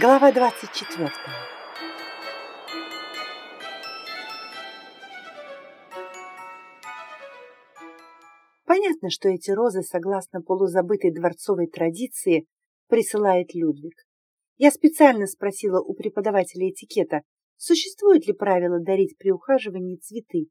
Глава 24. Понятно, что эти розы, согласно полузабытой дворцовой традиции, присылает Людвиг. Я специально спросила у преподавателя этикета, существует ли правило дарить при ухаживании цветы,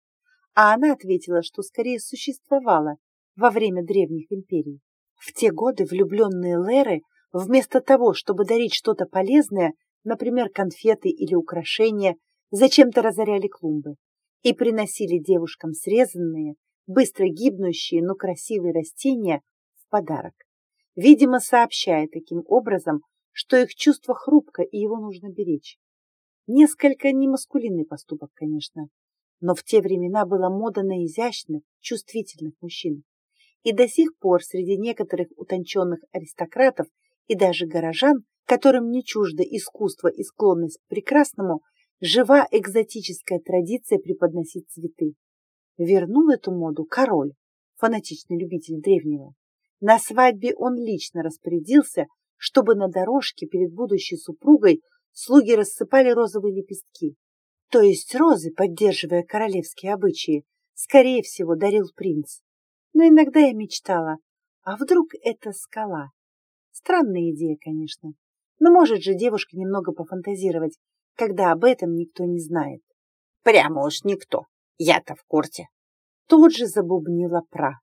а она ответила, что скорее существовало во время древних империй. В те годы влюбленные Леры Вместо того, чтобы дарить что-то полезное, например, конфеты или украшения, зачем-то разоряли клумбы и приносили девушкам срезанные, быстро гибнущие, но красивые растения в подарок, видимо, сообщая таким образом, что их чувство хрупко и его нужно беречь. Несколько немаскулинный поступок, конечно, но в те времена была мода на изящных, чувствительных мужчин. И до сих пор среди некоторых утонченных аристократов и даже горожан, которым не чуждо искусство и склонность к прекрасному, жива экзотическая традиция преподносить цветы. Вернул эту моду король, фанатичный любитель древнего. На свадьбе он лично распорядился, чтобы на дорожке перед будущей супругой слуги рассыпали розовые лепестки. То есть розы, поддерживая королевские обычаи, скорее всего, дарил принц. Но иногда я мечтала, а вдруг это скала, Странная идея, конечно. Но может же девушка немного пофантазировать, когда об этом никто не знает. Прямо уж никто. Я-то в курсе. Тут же забубнила пра.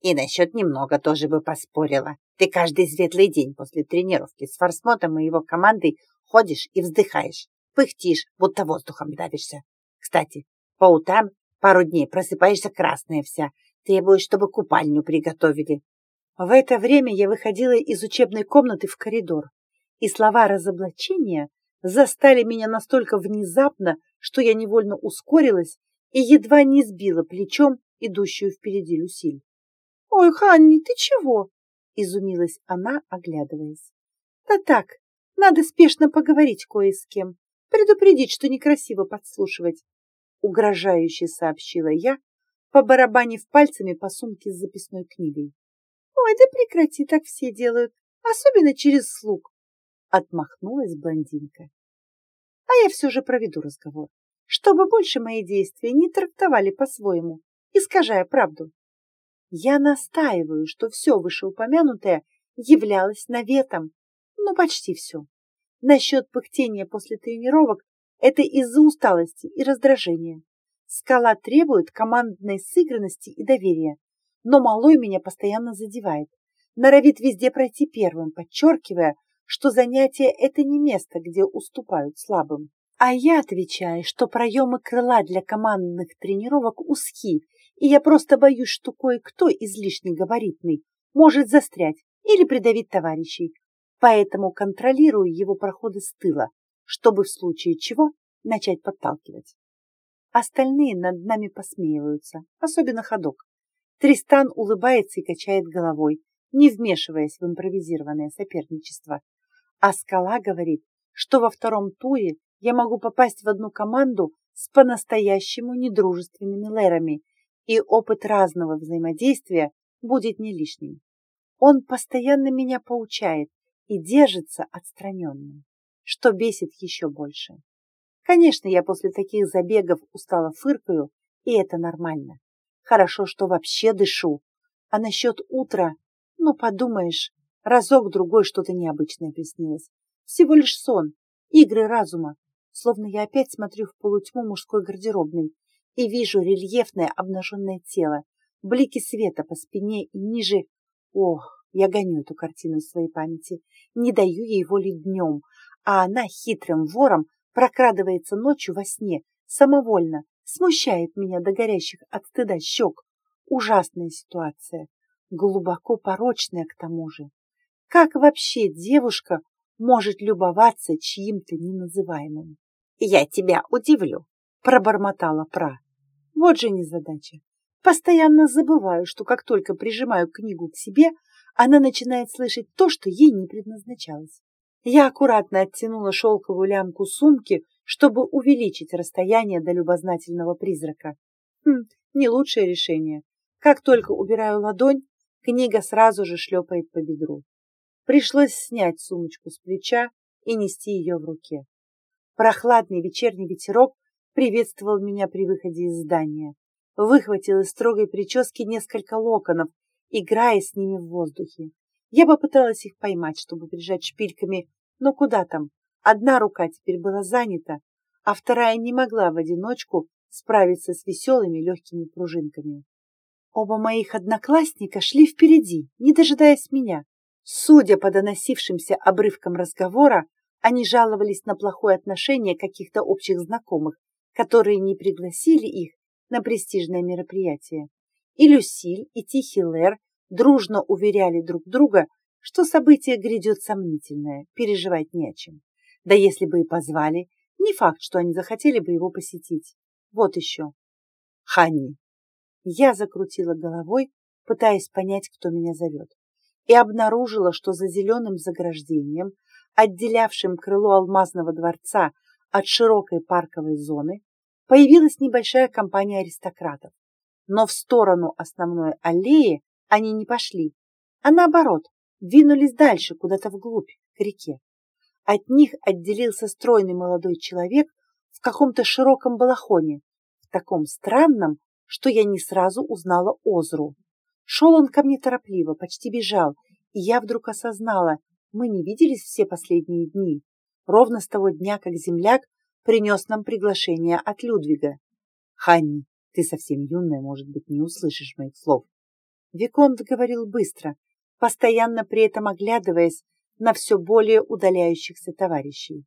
И насчет немного тоже бы поспорила. Ты каждый светлый день после тренировки с форсмотом и его командой ходишь и вздыхаешь, пыхтишь, будто воздухом давишься. Кстати, по утрам пару дней просыпаешься красная вся, требуешь, чтобы купальню приготовили. В это время я выходила из учебной комнаты в коридор, и слова разоблачения застали меня настолько внезапно, что я невольно ускорилась и едва не сбила плечом идущую впереди Люсиль. «Ой, Ханни, ты чего?» — изумилась она, оглядываясь. «Да так, надо спешно поговорить кое с кем, предупредить, что некрасиво подслушивать», — угрожающе сообщила я, побарабанив пальцами по сумке с записной книгой. Ой, да прекрати, так все делают, особенно через слуг. Отмахнулась блондинка. А я все же проведу разговор, чтобы больше мои действия не трактовали по-своему, искажая правду. Я настаиваю, что все вышеупомянутое являлось наветом, ну почти все. Насчет пыхтения после тренировок это из-за усталости и раздражения. Скала требует командной сыгранности и доверия, но малой меня постоянно задевает. Норовит везде пройти первым, подчеркивая, что занятие – это не место, где уступают слабым. А я отвечаю, что проемы крыла для командных тренировок узки, и я просто боюсь, что кое-кто излишне габаритный может застрять или придавить товарищей, поэтому контролирую его проходы с тыла, чтобы в случае чего начать подталкивать. Остальные над нами посмеиваются, особенно ходок. Тристан улыбается и качает головой, не вмешиваясь в импровизированное соперничество. А Скала говорит, что во втором туре я могу попасть в одну команду с по-настоящему недружественными лерами, и опыт разного взаимодействия будет не лишним. Он постоянно меня поучает и держится отстраненным, что бесит еще больше. Конечно, я после таких забегов устала фыркаю, и это нормально. Хорошо, что вообще дышу. А насчет утра, ну, подумаешь, разок-другой что-то необычное приснилось. Всего лишь сон, игры разума. Словно я опять смотрю в полутьму мужской гардеробной и вижу рельефное обнаженное тело, блики света по спине и ниже. Ох, я гоню эту картину в своей памяти, не даю ей воли днем, а она хитрым вором прокрадывается ночью во сне, самовольно, смущает меня до горящих от стыда щек. Ужасная ситуация, глубоко порочная к тому же. Как вообще девушка может любоваться чьим-то неназываемым? «Я тебя удивлю», — пробормотала Пра. Вот же незадача. Постоянно забываю, что как только прижимаю книгу к себе, она начинает слышать то, что ей не предназначалось. Я аккуратно оттянула шелковую лямку сумки, чтобы увеличить расстояние до любознательного призрака. Хм, не лучшее решение. Как только убираю ладонь, книга сразу же шлепает по бедру. Пришлось снять сумочку с плеча и нести ее в руке. Прохладный вечерний ветерок приветствовал меня при выходе из здания. Выхватил из строгой прически несколько локонов, играя с ними в воздухе. Я попыталась их поймать, чтобы прижать шпильками, но куда там? Одна рука теперь была занята, а вторая не могла в одиночку справиться с веселыми легкими пружинками. Оба моих одноклассника шли впереди, не дожидаясь меня. Судя по доносившимся обрывкам разговора, они жаловались на плохое отношение каких-то общих знакомых, которые не пригласили их на престижное мероприятие. И Люсиль, и Тихий Лэр дружно уверяли друг друга, что событие грядет сомнительное, переживать не о чем. Да если бы и позвали, не факт, что они захотели бы его посетить. Вот еще. Ханни. Я закрутила головой, пытаясь понять, кто меня зовет, и обнаружила, что за зеленым заграждением, отделявшим крыло алмазного дворца от широкой парковой зоны, появилась небольшая компания аристократов. Но в сторону основной аллеи они не пошли, а наоборот, двинулись дальше, куда-то вглубь, к реке. От них отделился стройный молодой человек в каком-то широком балахоне, в таком странном, что я не сразу узнала Озру. Шел он ко мне торопливо, почти бежал, и я вдруг осознала, мы не виделись все последние дни, ровно с того дня, как земляк принес нам приглашение от Людвига. Ханни, ты совсем юная, может быть, не услышишь моих слов. Виконт говорил быстро, постоянно при этом оглядываясь на все более удаляющихся товарищей.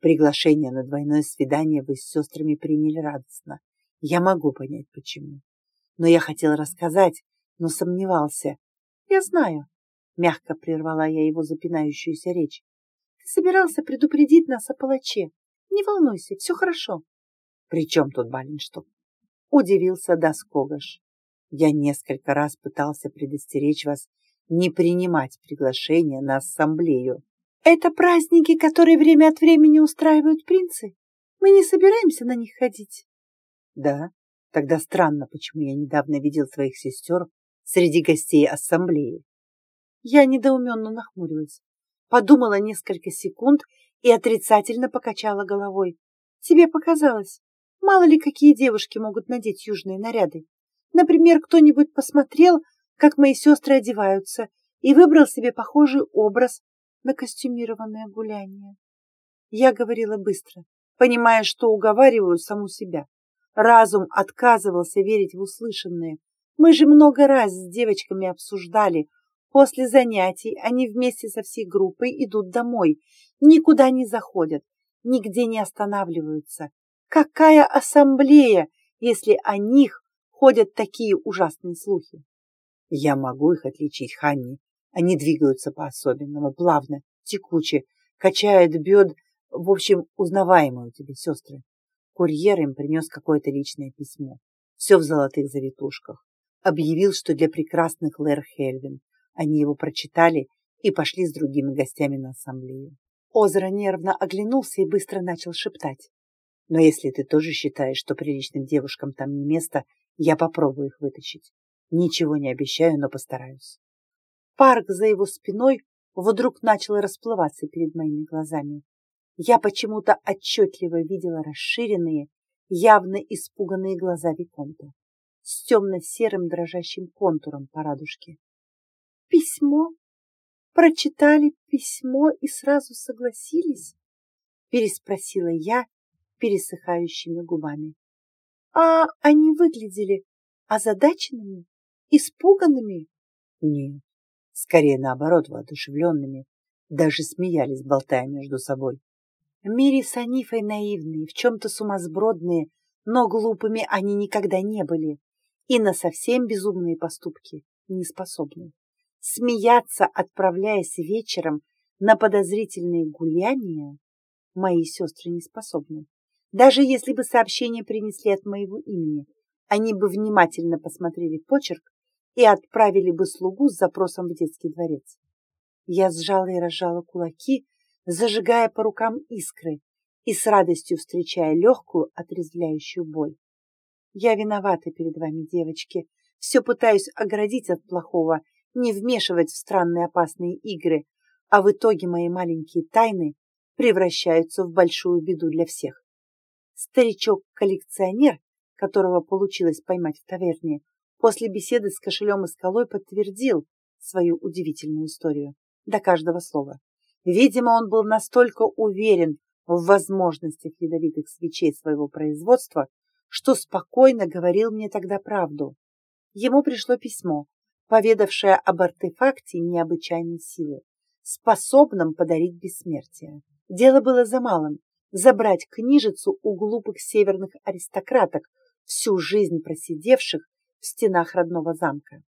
Приглашение на двойное свидание вы с сестрами приняли радостно. Я могу понять, почему. Но я хотел рассказать, но сомневался. Я знаю, мягко прервала я его запинающуюся речь. Ты собирался предупредить нас о палаче. Не волнуйся, все хорошо. При чем тут Баленшток? Удивился Доскогаш. Я несколько раз пытался предостеречь вас не принимать приглашение на ассамблею. Это праздники, которые время от времени устраивают принцы. Мы не собираемся на них ходить. Да, тогда странно, почему я недавно видел твоих сестер среди гостей ассамблеи. Я недоуменно нахмурилась, подумала несколько секунд и отрицательно покачала головой. Тебе показалось. Мало ли какие девушки могут надеть южные наряды. Например, кто-нибудь посмотрел, как мои сестры одеваются, и выбрал себе похожий образ на костюмированное гуляние. Я говорила быстро, понимая, что уговариваю саму себя. Разум отказывался верить в услышанное. Мы же много раз с девочками обсуждали. После занятий они вместе со всей группой идут домой, никуда не заходят, нигде не останавливаются. Какая ассамблея, если о них ходят такие ужасные слухи? Я могу их отличить, Ханни. Они двигаются по-особенному, плавно, текуче, качают бед, в общем, узнаваемые у тебя сестры. Курьер им принес какое-то личное письмо. Все в золотых завитушках. Объявил, что для прекрасных Лэр Хельвин. Они его прочитали и пошли с другими гостями на ассамблею. Озеро нервно оглянулся и быстро начал шептать. Но если ты тоже считаешь, что приличным девушкам там не место, я попробую их вытащить. Ничего не обещаю, но постараюсь. Парк за его спиной вдруг начал расплываться перед моими глазами. Я почему-то отчетливо видела расширенные, явно испуганные глаза Виконта с темно-серым дрожащим контуром по радужке. «Письмо? Прочитали письмо и сразу согласились?» переспросила я пересыхающими губами. «А они выглядели озадаченными, испуганными?» «Нет, скорее наоборот, воодушевленными, даже смеялись, болтая между собой. В мире с Анифой наивные, в чем-то сумасбродные, но глупыми они никогда не были и на совсем безумные поступки не способны. Смеяться, отправляясь вечером на подозрительные гуляния, мои сестры не способны. Даже если бы сообщение принесли от моего имени, они бы внимательно посмотрели почерк и отправили бы слугу с запросом в детский дворец. Я сжала и разжала кулаки, зажигая по рукам искры и с радостью встречая легкую отрезвляющую боль. Я виновата перед вами, девочки. Все пытаюсь оградить от плохого, не вмешивать в странные опасные игры, а в итоге мои маленькие тайны превращаются в большую беду для всех. Старичок-коллекционер, которого получилось поймать в таверне, после беседы с кошелем и скалой подтвердил свою удивительную историю до каждого слова. Видимо, он был настолько уверен в возможностях ядовитых свечей своего производства, что спокойно говорил мне тогда правду. Ему пришло письмо, поведавшее об артефакте необычайной силы, способном подарить бессмертие. Дело было за малым – забрать книжицу у глупых северных аристократок, всю жизнь просидевших в стенах родного замка.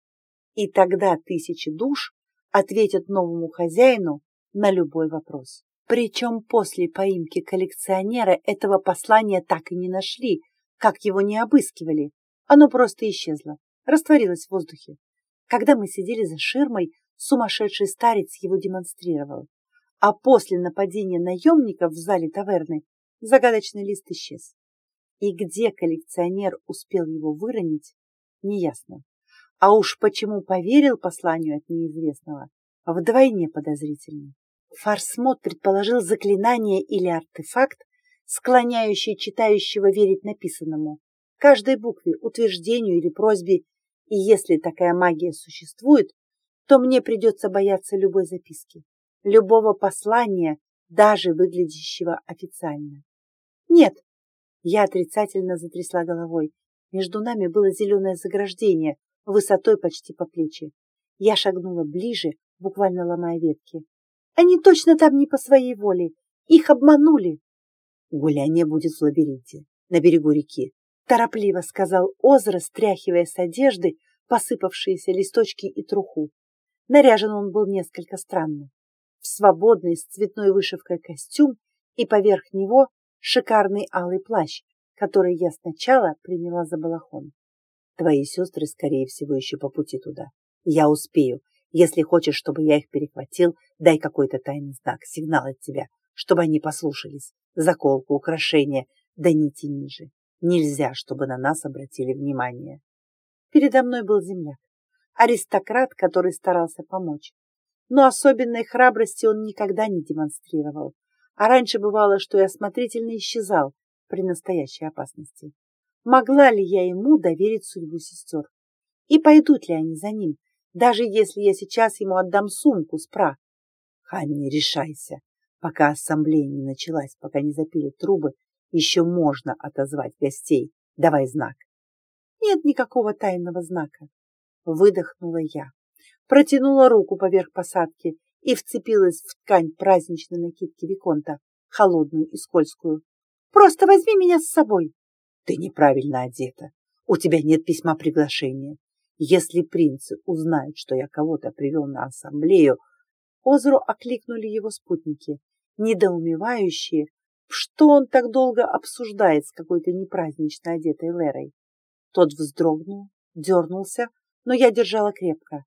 И тогда тысячи душ ответят новому хозяину на любой вопрос. Причем после поимки коллекционера этого послания так и не нашли, как его не обыскивали. Оно просто исчезло, растворилось в воздухе. Когда мы сидели за ширмой, сумасшедший старец его демонстрировал. А после нападения наемников в зале таверны загадочный лист исчез. И где коллекционер успел его выронить, неясно. А уж почему поверил посланию от неизвестного, вдвойне подозрительно. Фарсмот предположил заклинание или артефакт, склоняющий читающего верить написанному, каждой букве, утверждению или просьбе, и если такая магия существует, то мне придется бояться любой записки, любого послания, даже выглядящего официально. Нет, я отрицательно затрясла головой. Между нами было зеленое заграждение, высотой почти по плечи. Я шагнула ближе, буквально ломая ветки. Они точно там не по своей воле. Их обманули. Гуляние будет в лабиринте, на берегу реки. Торопливо сказал Озра, стряхивая с одежды посыпавшиеся листочки и труху. Наряжен он был несколько странно. В свободный с цветной вышивкой костюм и поверх него шикарный алый плащ, который я сначала приняла за балахон. Твои сестры, скорее всего, еще по пути туда. Я успею. Если хочешь, чтобы я их перехватил, дай какой-то тайный знак, сигнал от тебя, чтобы они послушались. Заколку, украшения, да нити ниже. Нельзя, чтобы на нас обратили внимание. Передо мной был земляк аристократ, который старался помочь. Но особенной храбрости он никогда не демонстрировал, а раньше бывало, что и осмотрительно исчезал при настоящей опасности. Могла ли я ему доверить судьбу сестер? И пойдут ли они за ним, даже если я сейчас ему отдам сумку с пра? Ханни, решайся. Пока ассамблея не началась, пока не запили трубы, еще можно отозвать гостей. Давай знак. Нет никакого тайного знака. Выдохнула я, протянула руку поверх посадки и вцепилась в ткань праздничной накидки Виконта, холодную и скользкую. «Просто возьми меня с собой!» «Ты неправильно одета. У тебя нет письма приглашения. Если принцы узнают, что я кого-то привел на ассамблею...» Озру окликнули его спутники, недоумевающие, что он так долго обсуждает с какой-то непразднично одетой Лерой. Тот вздрогнул, дернулся, но я держала крепко.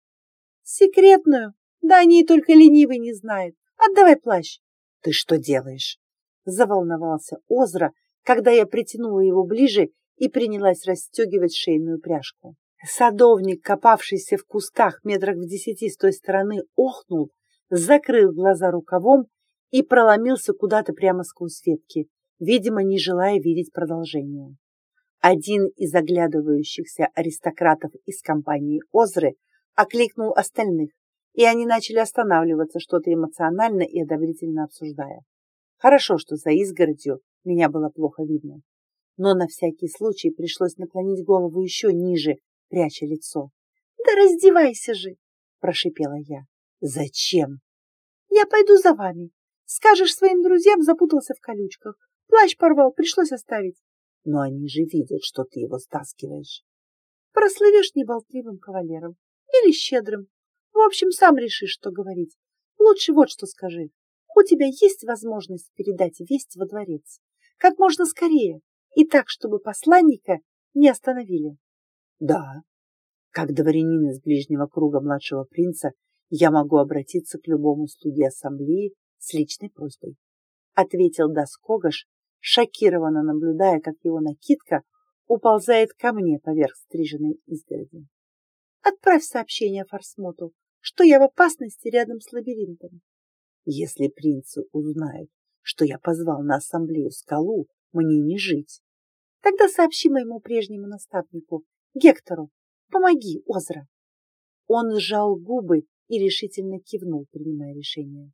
Секретную? Да о ней только ленивый не знает. Отдавай плащ. Ты что делаешь? Заволновался Озра, когда я притянула его ближе и принялась расстегивать шейную пряжку. Садовник, копавшийся в кустах метрах в десяти с той стороны, охнул, закрыл глаза рукавом и проломился куда-то прямо сквозь ветки, видимо, не желая видеть продолжения. Один из оглядывающихся аристократов из компании Озры окликнул остальных, и они начали останавливаться, что-то эмоционально и одобрительно обсуждая. Хорошо, что за изгородью меня было плохо видно. Но на всякий случай пришлось наклонить голову еще ниже, пряча лицо. «Да раздевайся же!» – прошипела я. «Зачем?» «Я пойду за вами. Скажешь своим друзьям, запутался в колючках. Плащ порвал, пришлось оставить но они же видят, что ты его стаскиваешь. Прослывешь неболтливым кавалером или щедрым. В общем, сам решишь, что говорить. Лучше вот что скажи. У тебя есть возможность передать весть во дворец. Как можно скорее. И так, чтобы посланника не остановили. Да. Как дворянин из ближнего круга младшего принца, я могу обратиться к любому слуге ассамблеи с личной просьбой. Ответил Даскогаш, шокированно наблюдая, как его накидка уползает ко мне поверх стриженной изгороди. Отправь сообщение Форсмоту, что я в опасности рядом с лабиринтом. Если принцы узнают, что я позвал на ассамблею скалу, мне не жить. Тогда сообщи моему прежнему наставнику, Гектору, помоги, Озра. Он сжал губы и решительно кивнул, принимая решение.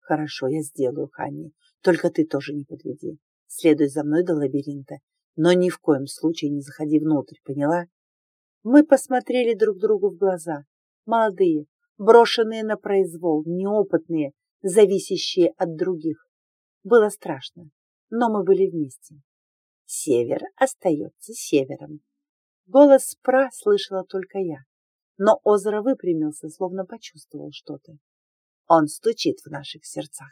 Хорошо, я сделаю, Ханни, только ты тоже не подведи. Следуй за мной до лабиринта, но ни в коем случае не заходи внутрь, поняла? Мы посмотрели друг другу в глаза. Молодые, брошенные на произвол, неопытные, зависящие от других. Было страшно, но мы были вместе. Север остается севером. Голос Спра слышала только я, но озеро выпрямился, словно почувствовал что-то. Он стучит в наших сердцах.